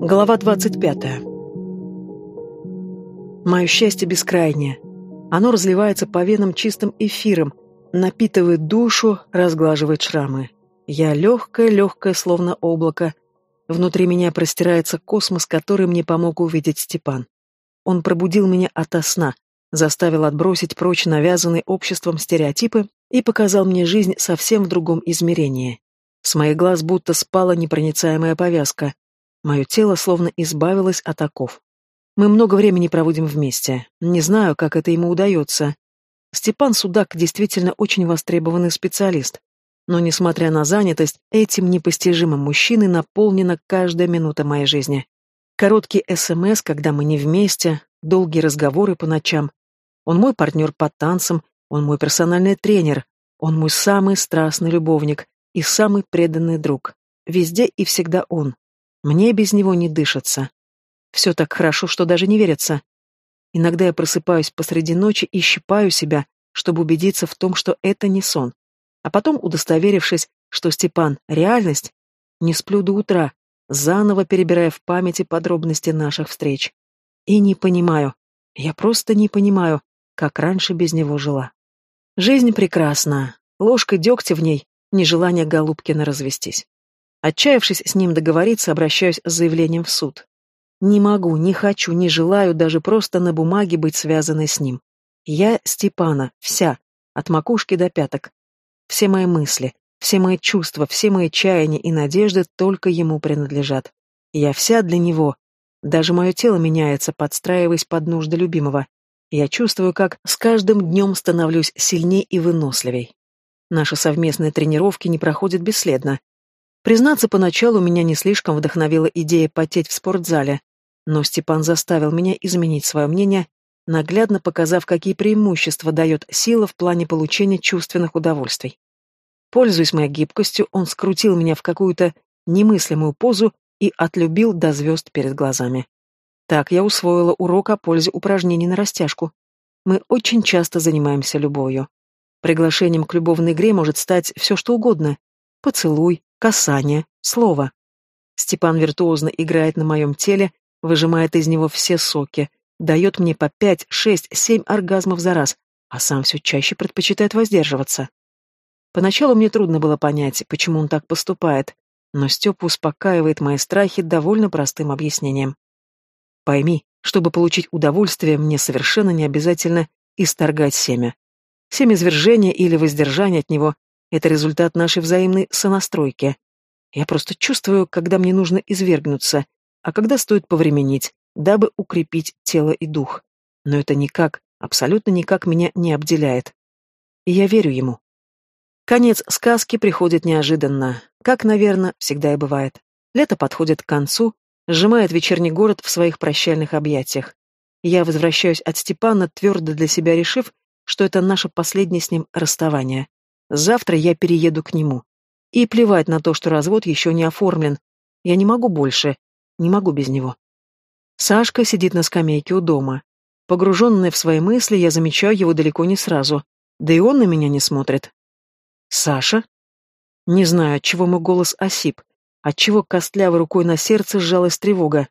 Глава 25. Мое счастье бескрайнее. Оно разливается по венам чистым эфиром, напитывает душу, разглаживает шрамы. Я легкая-легкая, словно облако. Внутри меня простирается космос, который мне помог увидеть Степан. Он пробудил меня ото сна, заставил отбросить прочь навязанные обществом стереотипы и показал мне жизнь совсем в другом измерении. С моих глаз будто спала непроницаемая повязка. Мое тело словно избавилось от оков. Мы много времени проводим вместе. Не знаю, как это ему удается. Степан Судак действительно очень востребованный специалист. Но, несмотря на занятость, этим непостижимым мужчиной наполнена каждая минута моей жизни. Короткий СМС, когда мы не вместе, долгие разговоры по ночам. Он мой партнер по танцам, он мой персональный тренер, он мой самый страстный любовник и самый преданный друг. Везде и всегда он. Мне без него не дышится. Все так хорошо, что даже не верится. Иногда я просыпаюсь посреди ночи и щипаю себя, чтобы убедиться в том, что это не сон. А потом, удостоверившись, что Степан — реальность, не сплю до утра, заново перебирая в памяти подробности наших встреч. И не понимаю, я просто не понимаю, как раньше без него жила. Жизнь прекрасна, ложка дегтя в ней, нежелание Голубкина развестись. Отчаявшись с ним договориться, обращаюсь с заявлением в суд. Не могу, не хочу, не желаю даже просто на бумаге быть связанной с ним. Я Степана, вся, от макушки до пяток. Все мои мысли, все мои чувства, все мои чаяния и надежды только ему принадлежат. Я вся для него. Даже мое тело меняется, подстраиваясь под нужды любимого. Я чувствую, как с каждым днем становлюсь сильнее и выносливей. Наши совместные тренировки не проходят бесследно. Признаться, поначалу меня не слишком вдохновила идея потеть в спортзале, но Степан заставил меня изменить свое мнение, наглядно показав, какие преимущества дает сила в плане получения чувственных удовольствий. Пользуясь моей гибкостью, он скрутил меня в какую-то немыслимую позу и отлюбил до звезд перед глазами. Так я усвоила урок о пользе упражнений на растяжку. Мы очень часто занимаемся любовью. Приглашением к любовной игре может стать все что угодно. Поцелуй, касание, слово. Степан виртуозно играет на моем теле, выжимает из него все соки, дает мне по пять, шесть, семь оргазмов за раз, а сам все чаще предпочитает воздерживаться. Поначалу мне трудно было понять, почему он так поступает, но Степа успокаивает мои страхи довольно простым объяснением. Пойми, чтобы получить удовольствие, мне совершенно не обязательно исторгать семя. Семяизвержение или воздержание от него — это результат нашей взаимной сонастройки. Я просто чувствую, когда мне нужно извергнуться, а когда стоит повременить, дабы укрепить тело и дух. Но это никак, абсолютно никак меня не обделяет. И я верю ему. Конец сказки приходит неожиданно, как, наверное, всегда и бывает. Лето подходит к концу, сжимает вечерний город в своих прощальных объятиях. Я возвращаюсь от Степана, твердо для себя решив, что это наше последнее с ним расставание. Завтра я перееду к нему. И плевать на то, что развод еще не оформлен. Я не могу больше. Не могу без него. Сашка сидит на скамейке у дома. Погруженный в свои мысли, я замечаю его далеко не сразу. Да и он на меня не смотрит. «Саша?» Не знаю, от чего мой голос осип, отчего костлявой рукой на сердце сжалась тревога.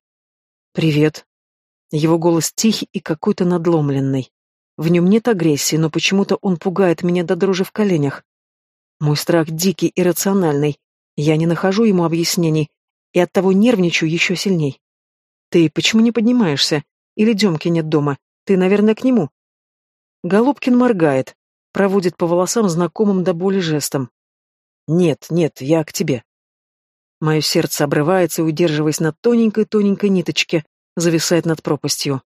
«Привет». Его голос тихий и какой-то надломленный. В нем нет агрессии, но почему-то он пугает меня до дрожи в коленях. Мой страх дикий и рациональный. Я не нахожу ему объяснений, и оттого нервничаю еще сильней. Ты почему не поднимаешься? Или Демки нет дома? Ты, наверное, к нему? Голубкин моргает, проводит по волосам знакомым до боли жестом. Нет, нет, я к тебе. Мое сердце обрывается, удерживаясь на тоненькой-тоненькой ниточке, зависает над пропастью.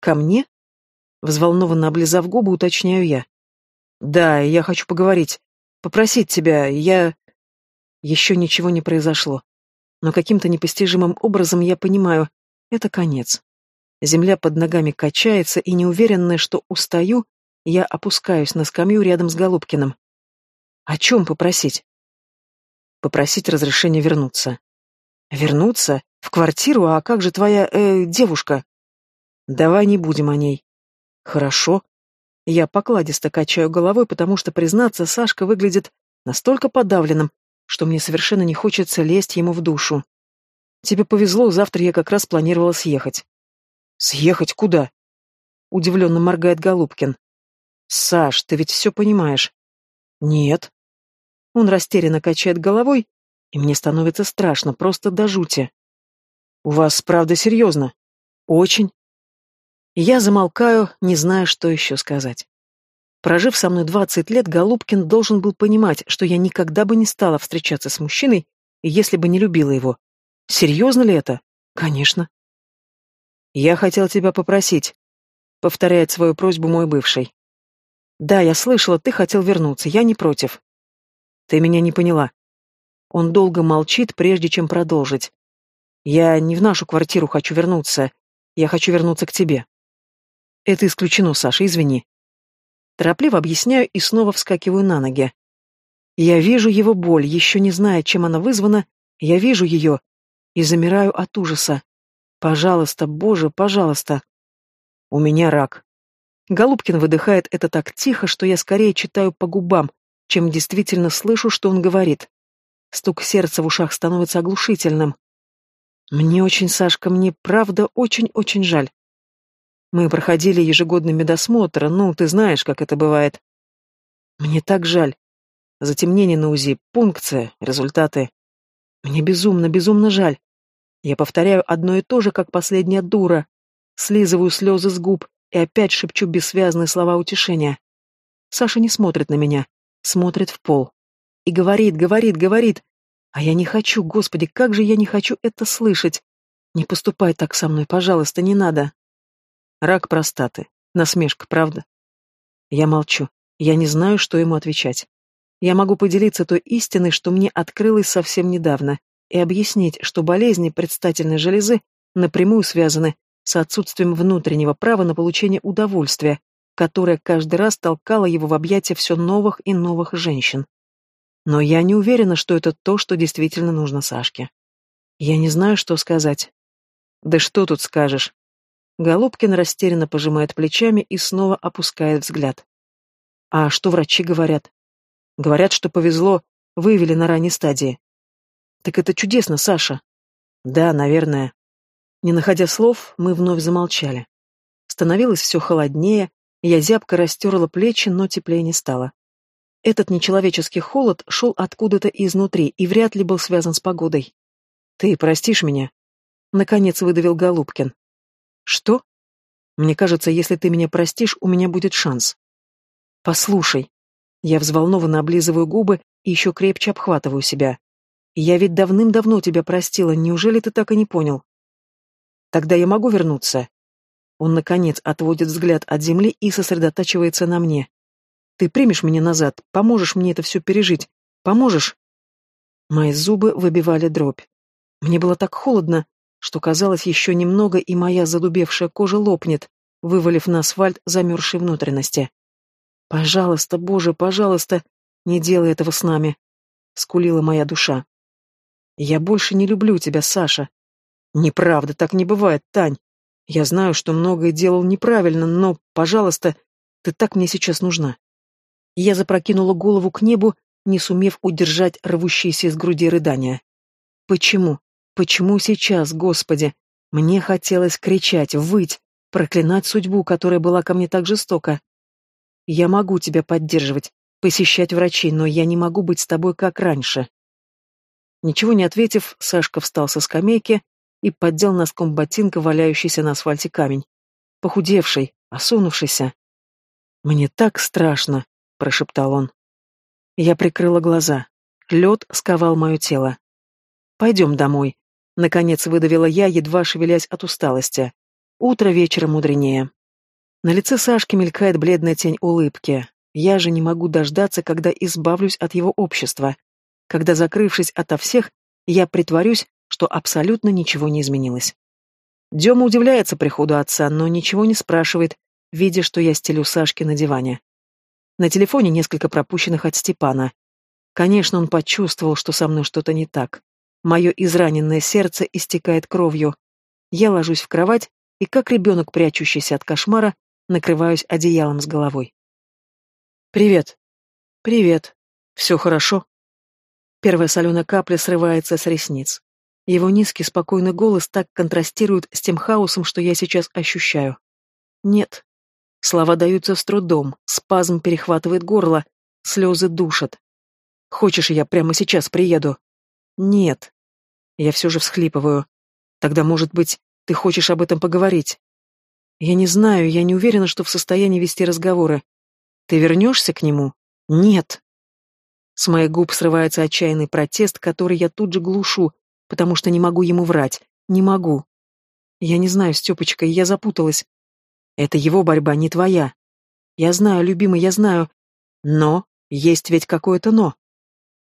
Ко мне? Взволнованно облизав губы, уточняю я. «Да, я хочу поговорить. Попросить тебя. Я...» Еще ничего не произошло. Но каким-то непостижимым образом я понимаю, это конец. Земля под ногами качается, и неуверенная, что устаю, я опускаюсь на скамью рядом с Голубкиным. О чем попросить? Попросить разрешения вернуться. Вернуться? В квартиру? А как же твоя, э, девушка? Давай не будем о ней. Хорошо. Я покладисто качаю головой, потому что, признаться, Сашка выглядит настолько подавленным, что мне совершенно не хочется лезть ему в душу. Тебе повезло, завтра я как раз планировала съехать. Съехать куда? Удивленно моргает Голубкин. Саш, ты ведь все понимаешь. Нет. Он растерянно качает головой, и мне становится страшно, просто до жути. У вас правда серьезно? Очень. Я замолкаю, не зная, что еще сказать. Прожив со мной двадцать лет, Голубкин должен был понимать, что я никогда бы не стала встречаться с мужчиной, если бы не любила его. Серьезно ли это? Конечно. Я хотел тебя попросить, повторяет свою просьбу мой бывший. Да, я слышала, ты хотел вернуться, я не против. Ты меня не поняла. Он долго молчит, прежде чем продолжить. Я не в нашу квартиру хочу вернуться. Я хочу вернуться к тебе. Это исключено, Саша, извини. Торопливо объясняю и снова вскакиваю на ноги. Я вижу его боль, еще не зная, чем она вызвана, я вижу ее и замираю от ужаса. Пожалуйста, Боже, пожалуйста. У меня рак. Голубкин выдыхает это так тихо, что я скорее читаю по губам, чем действительно слышу, что он говорит. Стук сердца в ушах становится оглушительным. Мне очень, Сашка, мне правда очень-очень жаль. Мы проходили ежегодный медосмотр, ну, ты знаешь, как это бывает. Мне так жаль. Затемнение на УЗИ, пункция, результаты. Мне безумно, безумно жаль. Я повторяю одно и то же, как последняя дура. Слизываю слезы с губ и опять шепчу бессвязные слова утешения. Саша не смотрит на меня, смотрит в пол. И говорит, говорит, говорит. А я не хочу, господи, как же я не хочу это слышать. Не поступай так со мной, пожалуйста, не надо. Рак простаты. Насмешка, правда? Я молчу. Я не знаю, что ему отвечать. Я могу поделиться той истиной, что мне открылось совсем недавно, и объяснить, что болезни предстательной железы напрямую связаны с отсутствием внутреннего права на получение удовольствия, которое каждый раз толкало его в объятия все новых и новых женщин. Но я не уверена, что это то, что действительно нужно Сашке. Я не знаю, что сказать. Да что тут скажешь? Голубкин растерянно пожимает плечами и снова опускает взгляд. А что врачи говорят? Говорят, что повезло, выявили на ранней стадии. Так это чудесно, Саша. Да, наверное. Не находя слов, мы вновь замолчали. Становилось все холоднее, я зябко растерла плечи, но теплее не стало. Этот нечеловеческий холод шел откуда-то изнутри и вряд ли был связан с погодой. «Ты простишь меня?» Наконец выдавил Голубкин. Что? Мне кажется, если ты меня простишь, у меня будет шанс. Послушай. Я взволнованно облизываю губы и еще крепче обхватываю себя. Я ведь давным-давно тебя простила, неужели ты так и не понял? Тогда я могу вернуться. Он, наконец, отводит взгляд от земли и сосредотачивается на мне. Ты примешь меня назад, поможешь мне это все пережить, поможешь? Мои зубы выбивали дробь. Мне было так холодно, что казалось еще немного, и моя задубевшая кожа лопнет, вывалив на асфальт замерзшие внутренности. «Пожалуйста, Боже, пожалуйста, не делай этого с нами», — скулила моя душа. «Я больше не люблю тебя, Саша». «Неправда, так не бывает, Тань. Я знаю, что многое делал неправильно, но, пожалуйста, ты так мне сейчас нужна». Я запрокинула голову к небу, не сумев удержать рвущиеся из груди рыдания. «Почему? Почему сейчас, Господи? Мне хотелось кричать, выть, проклинать судьбу, которая была ко мне так жестока. Я могу тебя поддерживать, посещать врачей, но я не могу быть с тобой, как раньше. Ничего не ответив, Сашка встал со скамейки и поддел носком ботинка валяющийся на асфальте камень. Похудевший, осунувшийся. «Мне так страшно», — прошептал он. Я прикрыла глаза. Лед сковал мое тело. «Пойдем домой», Наконец выдавила я, едва шевелясь от усталости. Утро вечера мудренее. На лице Сашки мелькает бледная тень улыбки. Я же не могу дождаться, когда избавлюсь от его общества. Когда, закрывшись ото всех, я притворюсь, что абсолютно ничего не изменилось. Дема удивляется приходу отца, но ничего не спрашивает, видя, что я стелю Сашки на диване. На телефоне несколько пропущенных от Степана. Конечно, он почувствовал, что со мной что-то не так. Мое израненное сердце истекает кровью. Я ложусь в кровать и, как ребенок, прячущийся от кошмара, накрываюсь одеялом с головой. «Привет». «Привет. Все хорошо?» Первая соленая капля срывается с ресниц. Его низкий, спокойный голос так контрастирует с тем хаосом, что я сейчас ощущаю. Нет. Слова даются с трудом, спазм перехватывает горло, слезы душат. Хочешь, я прямо сейчас приеду? Нет. Я все же всхлипываю. Тогда, может быть, ты хочешь об этом поговорить? Я не знаю, я не уверена, что в состоянии вести разговоры. Ты вернешься к нему? Нет. С моих губ срывается отчаянный протест, который я тут же глушу, потому что не могу ему врать. Не могу. Я не знаю, Степочка, я запуталась. Это его борьба, не твоя. Я знаю, любимый, я знаю. Но есть ведь какое-то «но».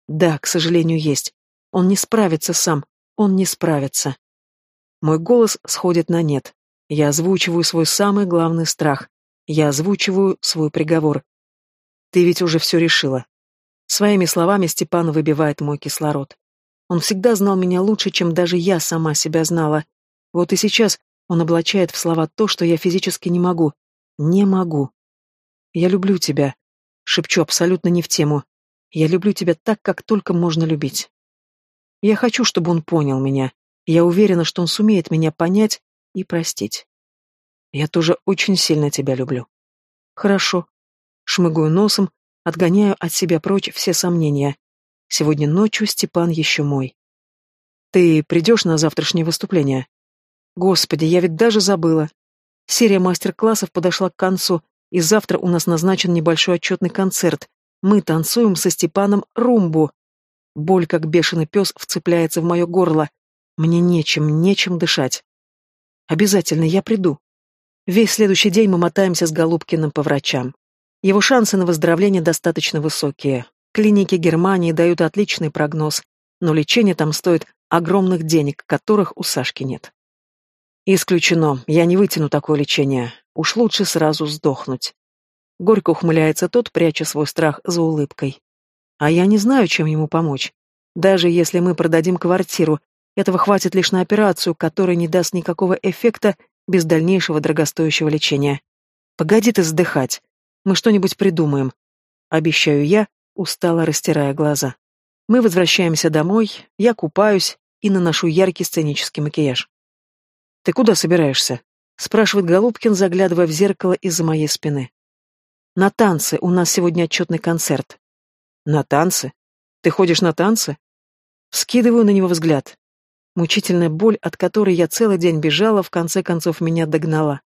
Да, к сожалению, есть. Он не справится сам. Он не справится. Мой голос сходит на нет. Я озвучиваю свой самый главный страх. Я озвучиваю свой приговор. Ты ведь уже все решила. Своими словами Степан выбивает мой кислород. Он всегда знал меня лучше, чем даже я сама себя знала. Вот и сейчас он облачает в слова то, что я физически не могу. Не могу. Я люблю тебя. Шепчу абсолютно не в тему. Я люблю тебя так, как только можно любить. Я хочу, чтобы он понял меня. Я уверена, что он сумеет меня понять и простить. Я тоже очень сильно тебя люблю. Хорошо. Шмыгаю носом, отгоняю от себя прочь все сомнения. Сегодня ночью Степан еще мой. Ты придешь на завтрашнее выступление? Господи, я ведь даже забыла. Серия мастер-классов подошла к концу, и завтра у нас назначен небольшой отчетный концерт. Мы танцуем со Степаном румбу. Боль, как бешеный пес, вцепляется в мое горло. Мне нечем, нечем дышать. Обязательно я приду. Весь следующий день мы мотаемся с Голубкиным по врачам. Его шансы на выздоровление достаточно высокие. Клиники Германии дают отличный прогноз, но лечение там стоит огромных денег, которых у Сашки нет. Исключено, я не вытяну такое лечение. Уж лучше сразу сдохнуть. Горько ухмыляется тот, пряча свой страх за улыбкой. А я не знаю, чем ему помочь. Даже если мы продадим квартиру, этого хватит лишь на операцию, которая не даст никакого эффекта без дальнейшего дорогостоящего лечения. Погоди ты вздыхать. Мы что-нибудь придумаем. Обещаю я, устало растирая глаза. Мы возвращаемся домой, я купаюсь и наношу яркий сценический макияж. «Ты куда собираешься?» — спрашивает Голубкин, заглядывая в зеркало из-за моей спины. «На танцы, у нас сегодня отчетный концерт». «На танцы? Ты ходишь на танцы?» Скидываю на него взгляд. Мучительная боль, от которой я целый день бежала, в конце концов меня догнала.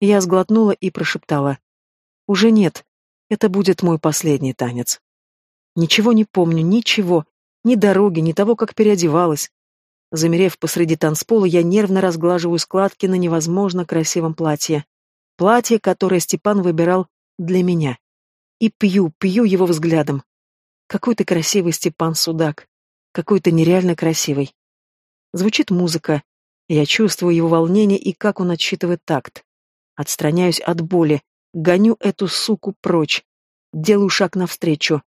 Я сглотнула и прошептала. Уже нет. Это будет мой последний танец. Ничего не помню, ничего. Ни дороги, ни того, как переодевалась. Замерев посреди танцпола, я нервно разглаживаю складки на невозможно красивом платье. Платье, которое Степан выбирал для меня. И пью, пью его взглядом. Какой ты красивый, Степан Судак. Какой ты нереально красивый. Звучит музыка. Я чувствую его волнение и как он отсчитывает такт. Отстраняюсь от боли, Гоню эту суку прочь. Делаю шаг навстречу.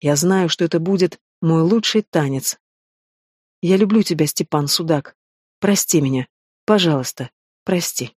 Я знаю, что это будет мой лучший танец. Я люблю тебя, Степан Судак. Прости меня. Пожалуйста, прости.